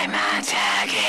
my magic